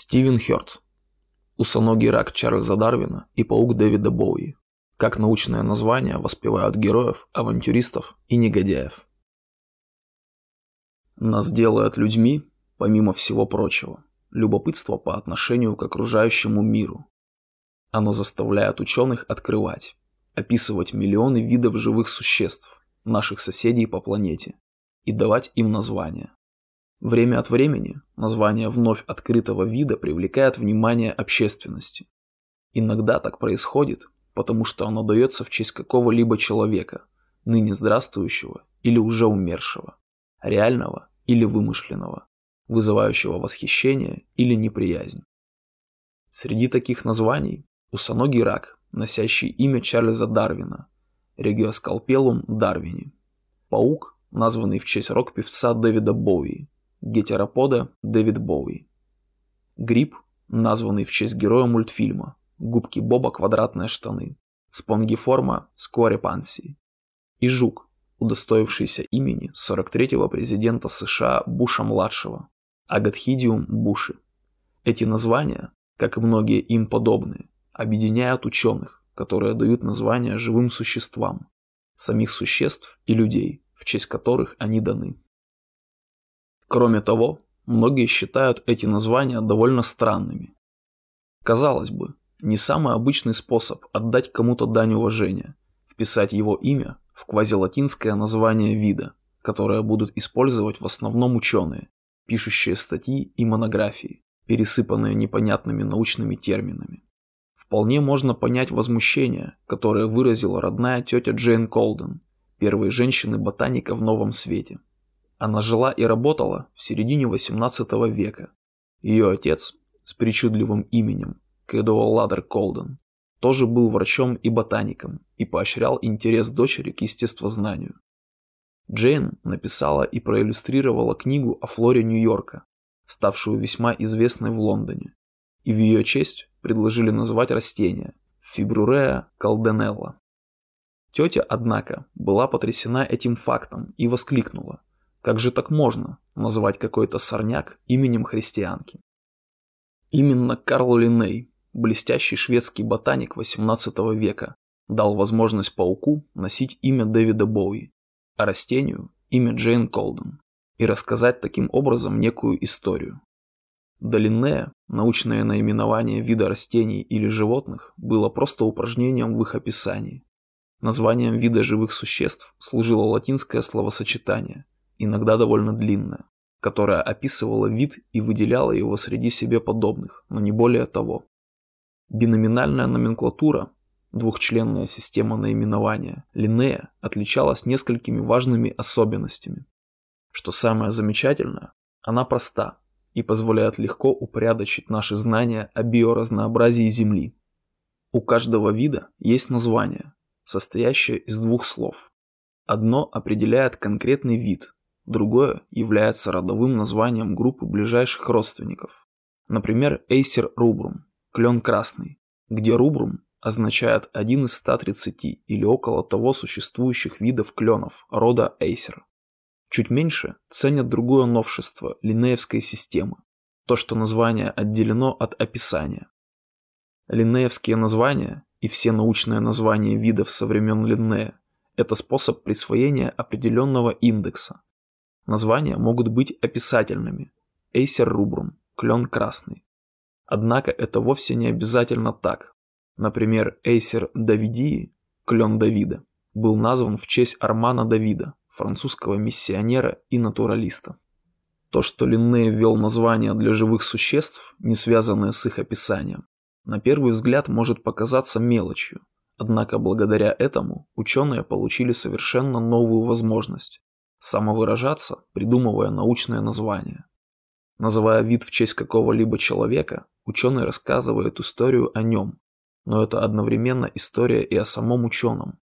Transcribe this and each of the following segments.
Стивен Хёрд. Усоногий рак Чарльза Дарвина и паук Дэвида Боуи. Как научное название воспевают героев, авантюристов и негодяев. Нас делают людьми, помимо всего прочего, любопытство по отношению к окружающему миру. Оно заставляет ученых открывать, описывать миллионы видов живых существ, наших соседей по планете, и давать им названия. Время от времени название вновь открытого вида привлекает внимание общественности. Иногда так происходит, потому что оно дается в честь какого-либо человека, ныне здравствующего или уже умершего, реального или вымышленного, вызывающего восхищение или неприязнь. Среди таких названий усоногий рак, носящий имя Чарльза Дарвина, региоскалпелум дарвини, паук, названный в честь рок-певца Дэвида Боуи, гетеропода Дэвид Боуи. Гриб, названный в честь героя мультфильма, губки Боба квадратные штаны, спонгиформа скорепанси. И жук, удостоившийся имени 43-го президента США Буша-младшего, Агатхидиум буши. Эти названия, как и многие им подобные, объединяют ученых, которые дают названия живым существам, самих существ и людей, в честь которых они даны. Кроме того, многие считают эти названия довольно странными. Казалось бы, не самый обычный способ отдать кому-то дань уважения – вписать его имя в квазилатинское название вида, которое будут использовать в основном ученые, пишущие статьи и монографии, пересыпанные непонятными научными терминами. Вполне можно понять возмущение, которое выразила родная тетя Джейн Колден, первой женщины-ботаника в Новом Свете. Она жила и работала в середине XVIII века. Ее отец с причудливым именем Кэдуэлл Ладер Колден тоже был врачом и ботаником и поощрял интерес дочери к естествознанию. Джейн написала и проиллюстрировала книгу о флоре Нью-Йорка, ставшую весьма известной в Лондоне, и в ее честь предложили назвать растение Фибруреа колденелла. Тетя, однако, была потрясена этим фактом и воскликнула. Как же так можно называть какой-то сорняк именем христианки? Именно Карл Линней, блестящий шведский ботаник XVIII века, дал возможность пауку носить имя Дэвида Боуи, а растению – имя Джейн Колден, и рассказать таким образом некую историю. Линнея научное наименование вида растений или животных было просто упражнением в их описании. Названием вида живых существ служило латинское словосочетание – иногда довольно длинная, которая описывала вид и выделяла его среди себе подобных, но не более того. Биноминальная номенклатура, двухчленная система наименования, Линнея отличалась несколькими важными особенностями. Что самое замечательное, она проста и позволяет легко упорядочить наши знания о биоразнообразии Земли. У каждого вида есть название, состоящее из двух слов. Одно определяет конкретный вид, Другое является родовым названием группы ближайших родственников. Например, Acer rubrum – клен красный, где rubrum означает один из 130 или около того существующих видов кленов рода Acer. Чуть меньше ценят другое новшество линеевской системы – то, что название отделено от описания. Линнеевские названия и все научные названия видов со времен Линнея – это способ присвоения определенного индекса, Названия могут быть описательными. Эйсер рубрум, клен красный. Однако это вовсе не обязательно так. Например, Эйсер Давидии, клен Давида, был назван в честь Армана Давида, французского миссионера и натуралиста. То, что Линней ввел названия для живых существ, не связанные с их описанием, на первый взгляд может показаться мелочью, однако благодаря этому ученые получили совершенно новую возможность самовыражаться, придумывая научное название. Называя вид в честь какого-либо человека, ученый рассказывает историю о нем, но это одновременно история и о самом ученом.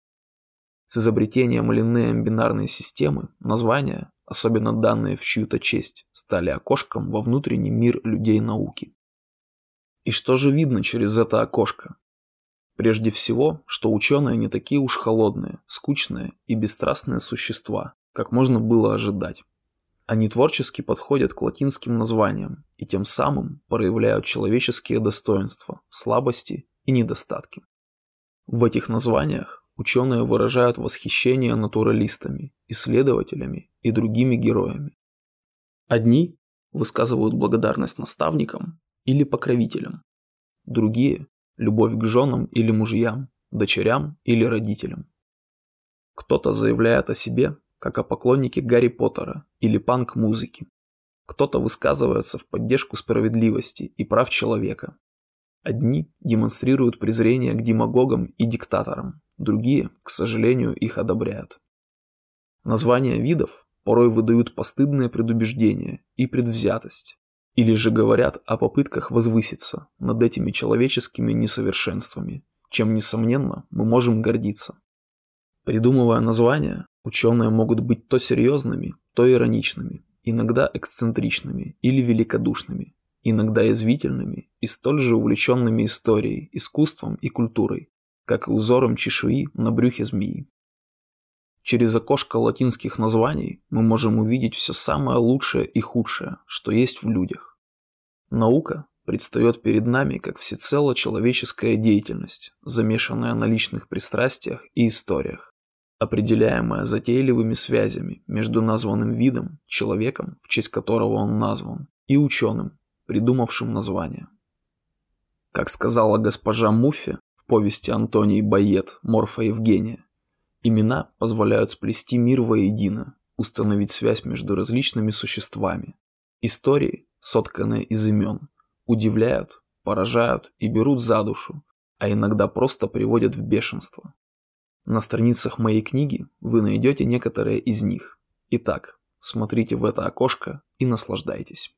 С изобретением Линнеем бинарной системы названия, особенно данные в чью-то честь, стали окошком во внутренний мир людей науки. И что же видно через это окошко? Прежде всего, что ученые не такие уж холодные, скучные и бесстрастные существа, как можно было ожидать. Они творчески подходят к латинским названиям и тем самым проявляют человеческие достоинства, слабости и недостатки. В этих названиях ученые выражают восхищение натуралистами, исследователями и другими героями. Одни высказывают благодарность наставникам или покровителям, другие – любовь к женам или мужьям, дочерям или родителям. Кто-то заявляет о себе, как о поклоннике Гарри Поттера или панк-музыки. Кто-то высказывается в поддержку справедливости и прав человека. Одни демонстрируют презрение к демагогам и диктаторам, другие, к сожалению, их одобряют. Названия видов порой выдают постыдные предубеждения и предвзятость, или же говорят о попытках возвыситься над этими человеческими несовершенствами, чем, несомненно, мы можем гордиться. Придумывая названия, ученые могут быть то серьезными, то ироничными, иногда эксцентричными или великодушными, иногда язвительными и столь же увлеченными историей, искусством и культурой, как и узором чешуи на брюхе змеи. Через окошко латинских названий мы можем увидеть все самое лучшее и худшее, что есть в людях. Наука предстает перед нами как всецело человеческая деятельность, замешанная на личных пристрастиях и историях, определяемая затейливыми связями между названным видом, человеком, в честь которого он назван, и ученым, придумавшим название. Как сказала госпожа Муффи в повести Антонии Байет «Морфа Евгения», Имена позволяют сплести мир воедино, установить связь между различными существами. Истории, сотканные из имен, удивляют, поражают и берут за душу, а иногда просто приводят в бешенство. На страницах моей книги вы найдете некоторые из них. Итак, смотрите в это окошко и наслаждайтесь.